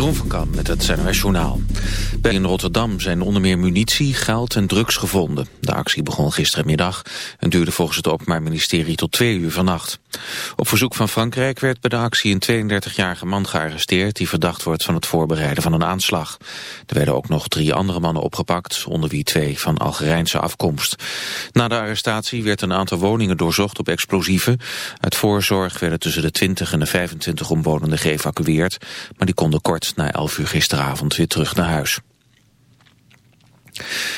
Jeroen van met het CNRS Journaal. In Rotterdam zijn onder meer munitie, geld en drugs gevonden. De actie begon gisterenmiddag en duurde volgens het Openbaar Ministerie tot twee uur vannacht. Op verzoek van Frankrijk werd bij de actie een 32-jarige man gearresteerd... die verdacht wordt van het voorbereiden van een aanslag. Er werden ook nog drie andere mannen opgepakt, onder wie twee van Algerijnse afkomst. Na de arrestatie werd een aantal woningen doorzocht op explosieven. Uit voorzorg werden tussen de 20 en de 25 omwonenden geëvacueerd maar die konden kort na 11 uur gisteravond weer terug naar huis.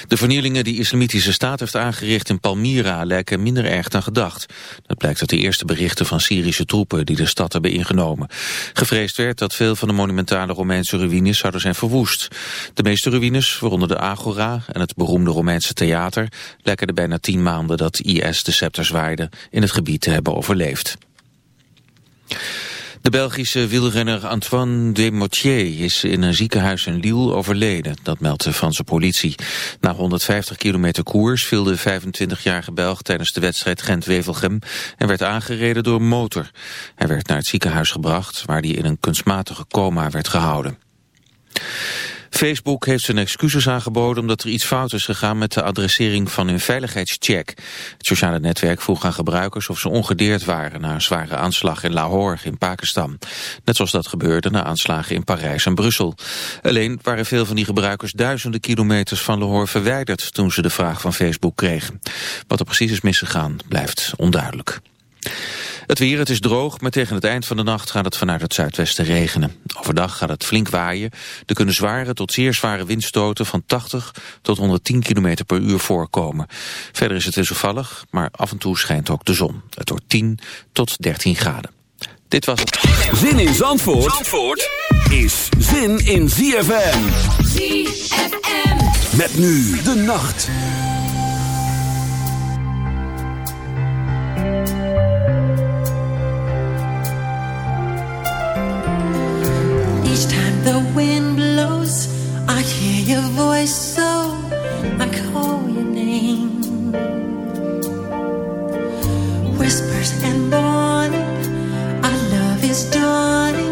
De vernielingen die Islamitische Staat heeft aangericht in Palmyra lijken minder erg dan gedacht. Dat blijkt uit de eerste berichten van Syrische troepen die de stad hebben ingenomen. Gevreesd werd dat veel van de monumentale Romeinse ruïnes zouden zijn verwoest. De meeste ruïnes, waaronder de Agora en het beroemde Romeinse theater, lijken de bijna tien maanden dat IS de scepter zwaaide in het gebied te hebben overleefd. De Belgische wielrenner Antoine Demotier is in een ziekenhuis in Lille overleden. Dat meldt de Franse politie. Na 150 kilometer koers viel de 25-jarige Belg tijdens de wedstrijd Gent-Wevelgem en werd aangereden door een motor. Hij werd naar het ziekenhuis gebracht waar hij in een kunstmatige coma werd gehouden. Facebook heeft zijn excuses aangeboden omdat er iets fout is gegaan met de adressering van hun veiligheidscheck. Het sociale netwerk vroeg aan gebruikers of ze ongedeerd waren na een zware aanslag in Lahore in Pakistan. Net zoals dat gebeurde na aanslagen in Parijs en Brussel. Alleen waren veel van die gebruikers duizenden kilometers van Lahore verwijderd toen ze de vraag van Facebook kregen. Wat er precies is misgegaan blijft onduidelijk. Het weer, het is droog, maar tegen het eind van de nacht gaat het vanuit het zuidwesten regenen. Overdag gaat het flink waaien. Er kunnen zware tot zeer zware windstoten van 80 tot 110 km per uur voorkomen. Verder is het wisselvallig, maar af en toe schijnt ook de zon. Het wordt 10 tot 13 graden. Dit was het. Zin in Zandvoort, Zandvoort is zin in ZFM. ZFM. Met nu de nacht. Whispers and morning, our love is dawning.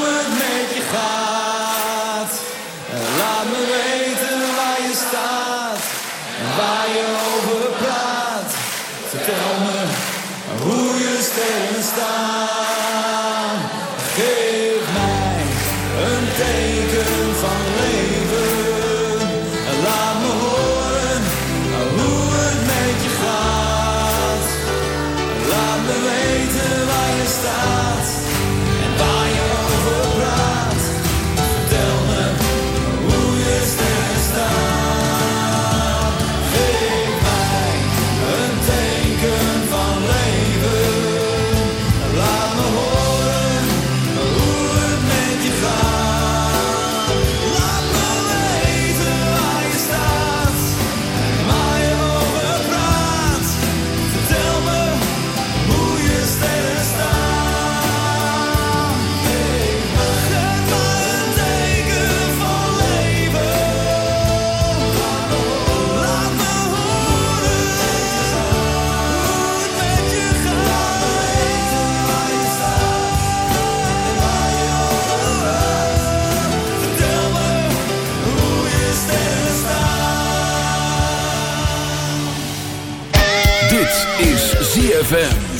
este instante. ZFM.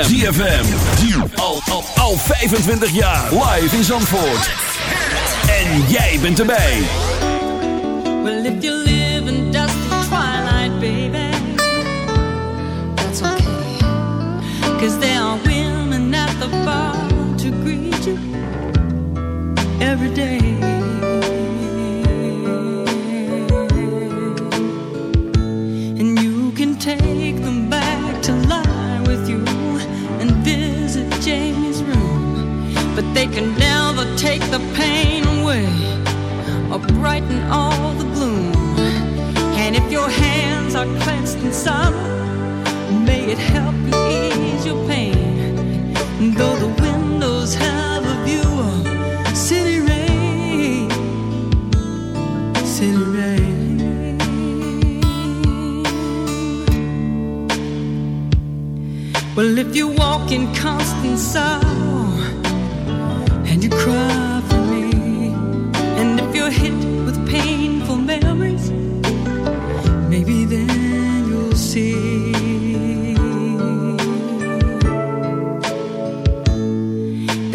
ZFM. ZFM. Al, al, al 25 jaar. Live in Zandvoort. En jij bent erbij. Well, if you live in dusty twilight, baby, that's okay. Cause hands are clenched in sorrow, may it help you ease your pain. Though the windows have a view of city rain, city rain. Well, if you walk in constant sorrow and you cry for me, and if you're hit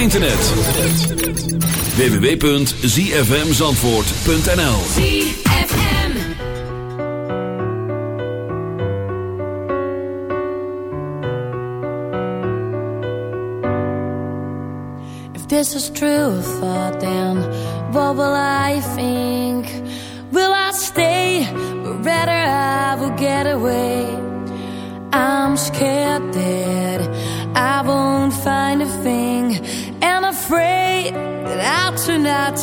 internet. www.zfmzandvoort.nl ZFM If this is true, thought then, what will I think?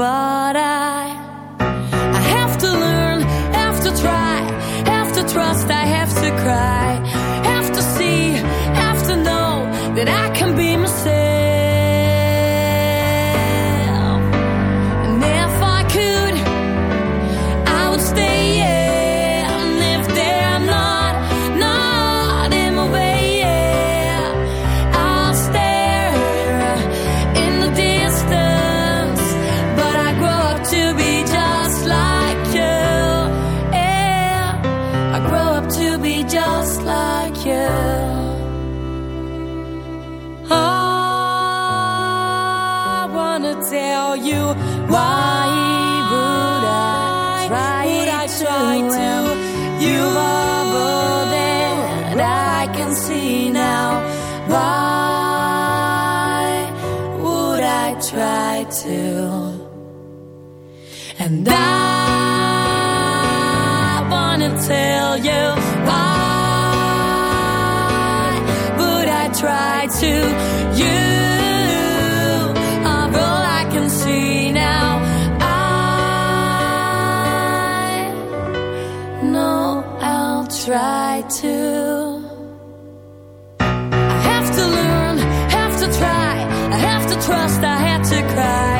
but I I have to learn, have to try, have to trust, I have to cry. I had to cry.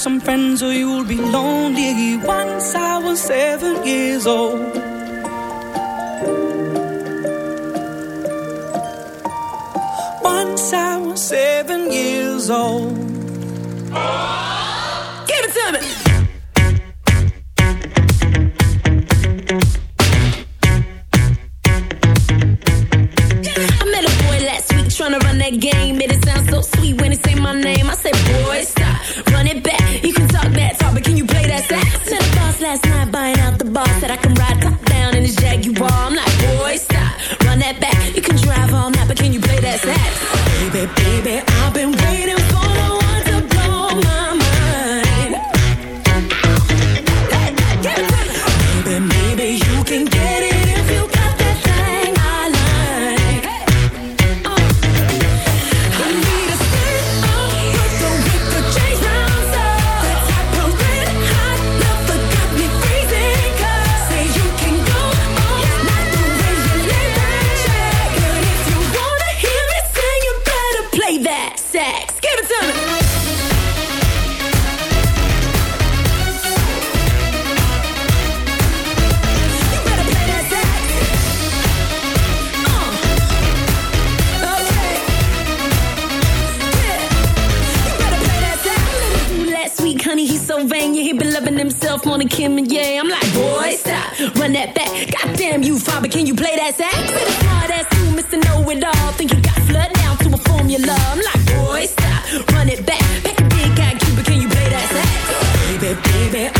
Some friends or Honey, he's so vain. Yeah, he been loving himself more than Kanye. I'm like, boy, stop, run that back. Goddamn you, father, can you play that sax? Smart ass you, Mr. Know It All. Think you got flood down to a formula. I'm like, boy, stop, run it back. Back a big guy, Cuba, can you play that sax? Baby, baby,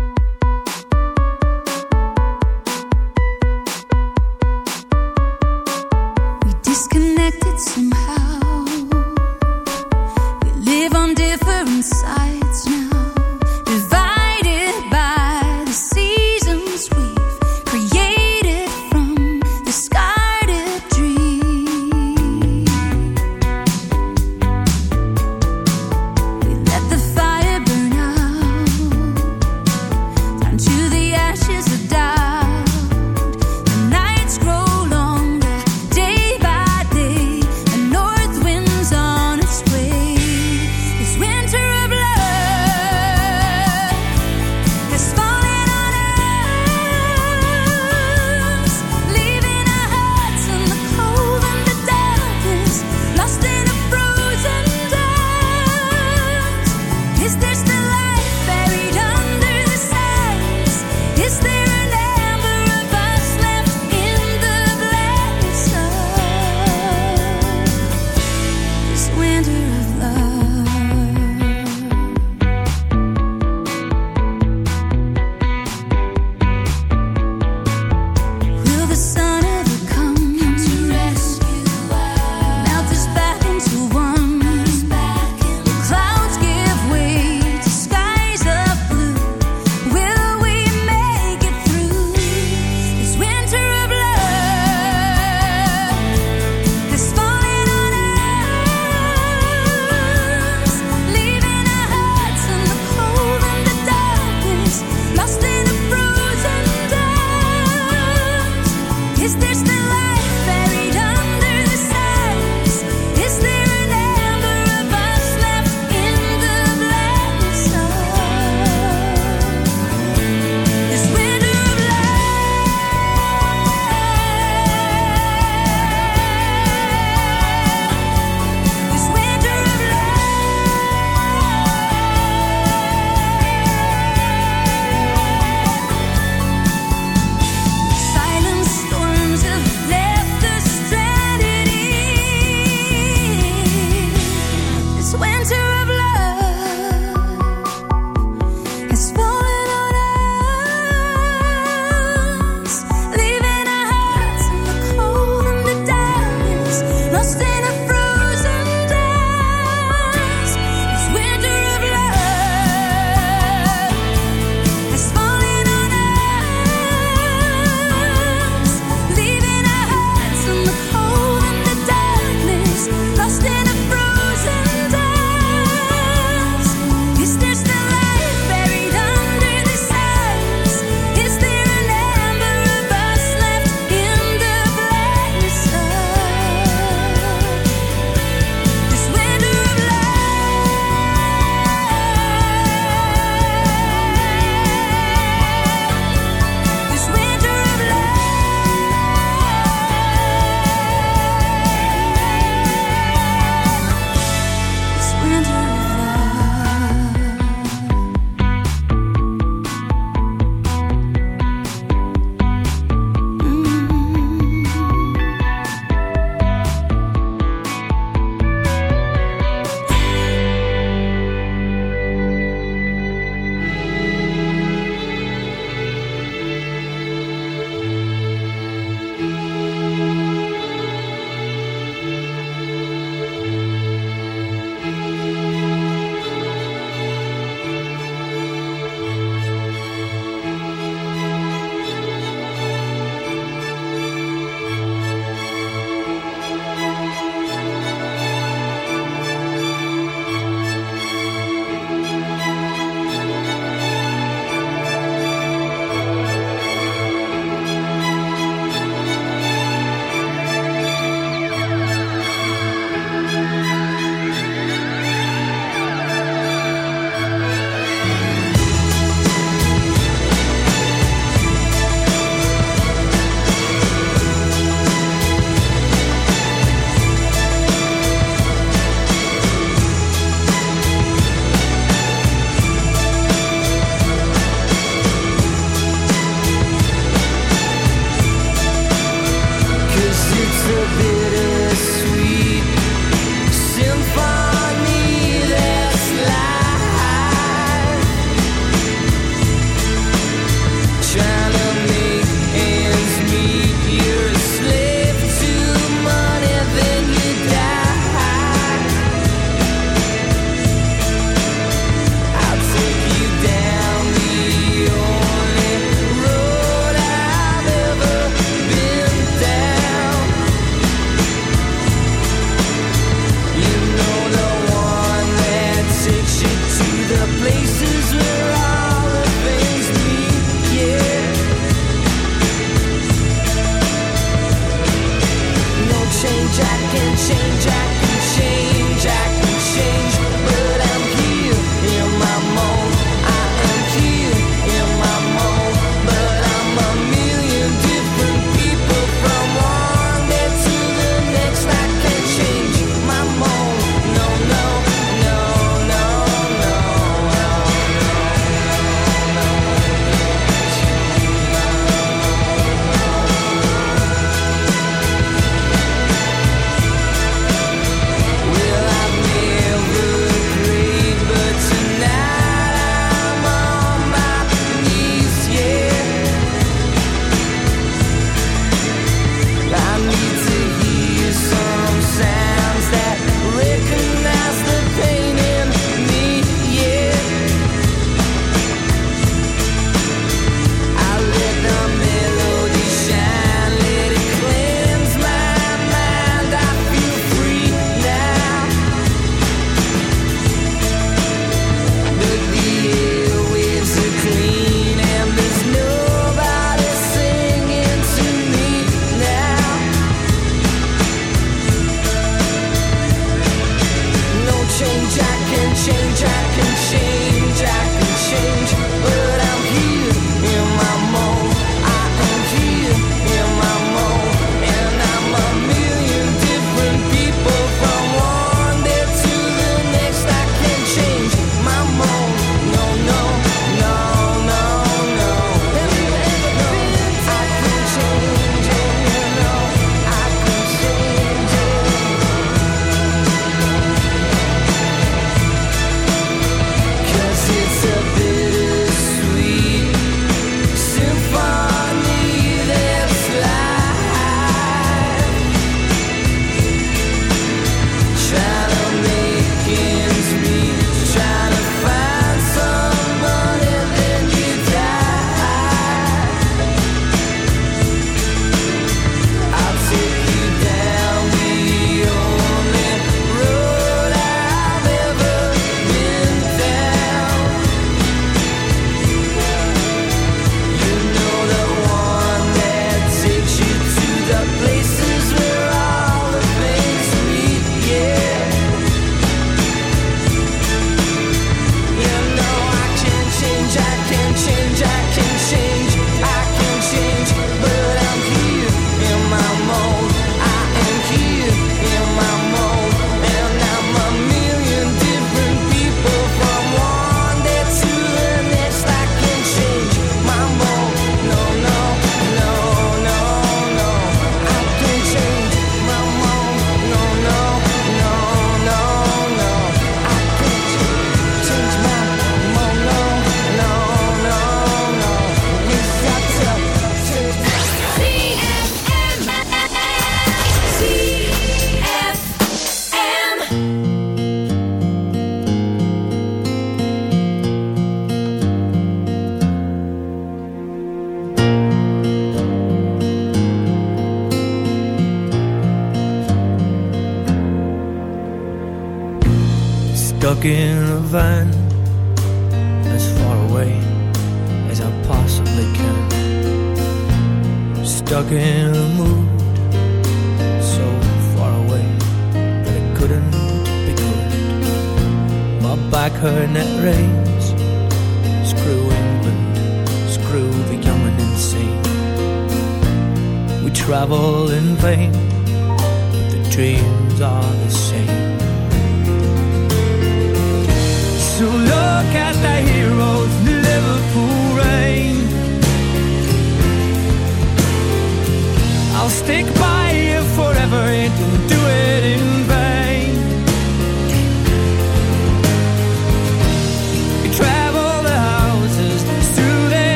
lost in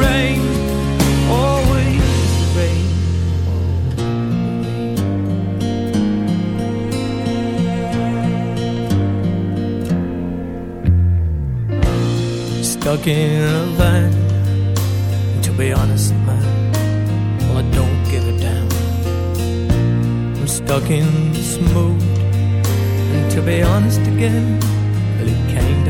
rain. Always rain. Stuck in a. To be honest, man, well, I don't give a damn. I'm stuck in this mood. And to be honest again, well, it good.